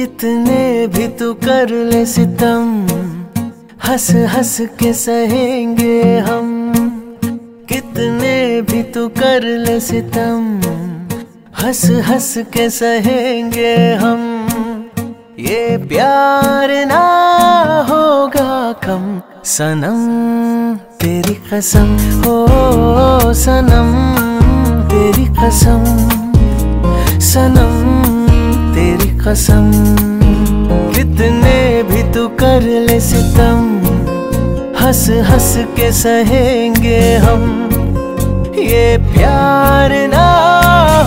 कितने भी तू कर ले सितम, हंस हंस के सहेंगे हम। कितने भी तू कर ले सितम, हंस हंस के सहेंगे हम। ये प्यार ना होगा कम, सनम तेरी कसम हो सनम तेरी कसम, सनम कसम। कितने भी तू कर ले सितम। हंस हंस के सहेंगे हम। ये प्यार ना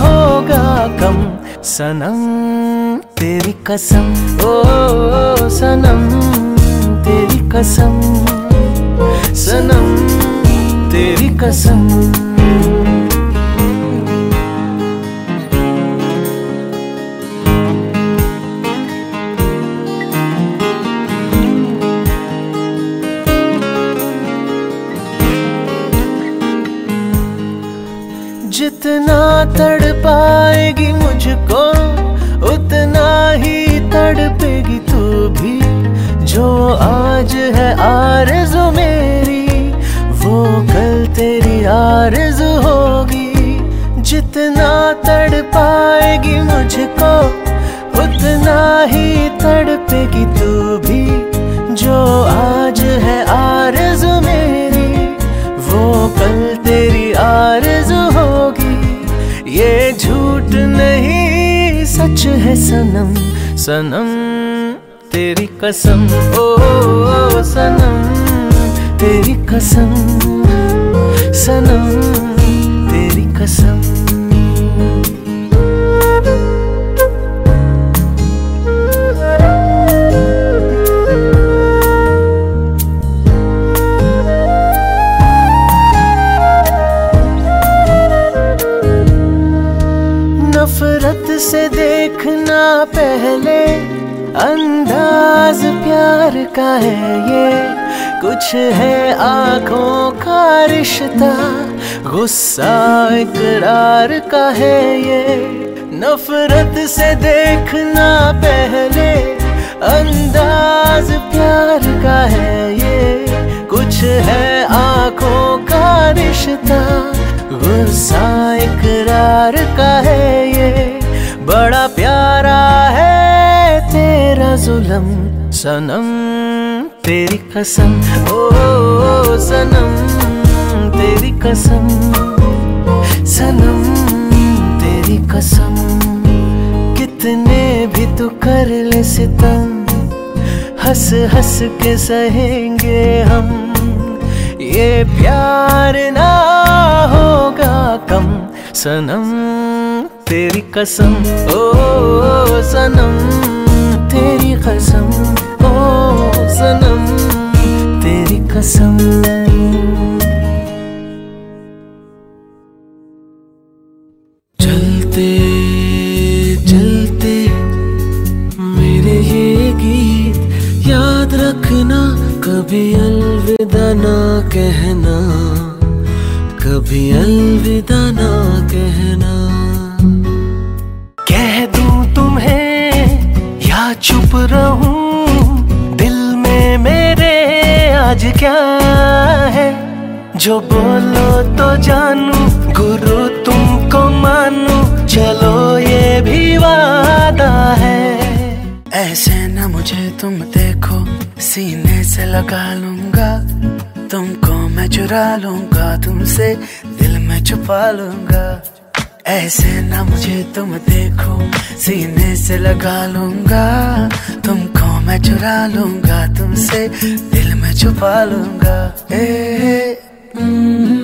होगा कम। सनम, तेरी कसम। ओ, सनम, तेरी कसम। सनम, तेरी कसम। जितना तड़ पाएगी मुझको, उतना ही तड़पेगी तू भी। जो आज है आरज़ू मेरी, वो कल तेरी आरज़ू होगी। जितना तड़ पाएगी मुझको, उतना ही तड़पेगी तू भी। जो आज है आरज़ू है सनम सनम तेरी कसम ओ, ओ सनम तेरी कसम सनम तेरी कसम। देखना पहले अंदाज प्यार का है ये, कुछ है आँखों का रिश्ता, गुस्सा इकरार का है ये। नफरत से देखना पहले अंदाज प्यार का है ये, कुछ है आँखों का रिश्ता, गुस्सा इकरार का जुलम सनम तेरी कसम ओ, सनम तेरी कसम सनम तेरी कसम। कितने भी तू कर ले सितम हंस हंस के सहेंगे हम। ये प्यार ना होगा कम सनम तेरी कसम ओ सनम। चलते चलते मेरे ये गीत याद रखना, कभी अलविदा ना कहना, कभी अलविदा ना कहना। कह दूँ तुम्हें या चुप रहूँ, दिल में मेरे आज क्या है? जो बोलो तो जानू गुरु तुमको मानू चलो ये भी वादा है। ऐसे न मुझे तुम देखो सीने से लगा लूँगा तुमको मैं चुरा लूँगा तुमसे दिल में छुपा लूँगा। ऐसे ना मुझे तुम देखो सीने से लगा लूँगा तुमको मैं चुरा लूँगा तुमसे दिल में छुपा लूँगा। ए, ए, mm,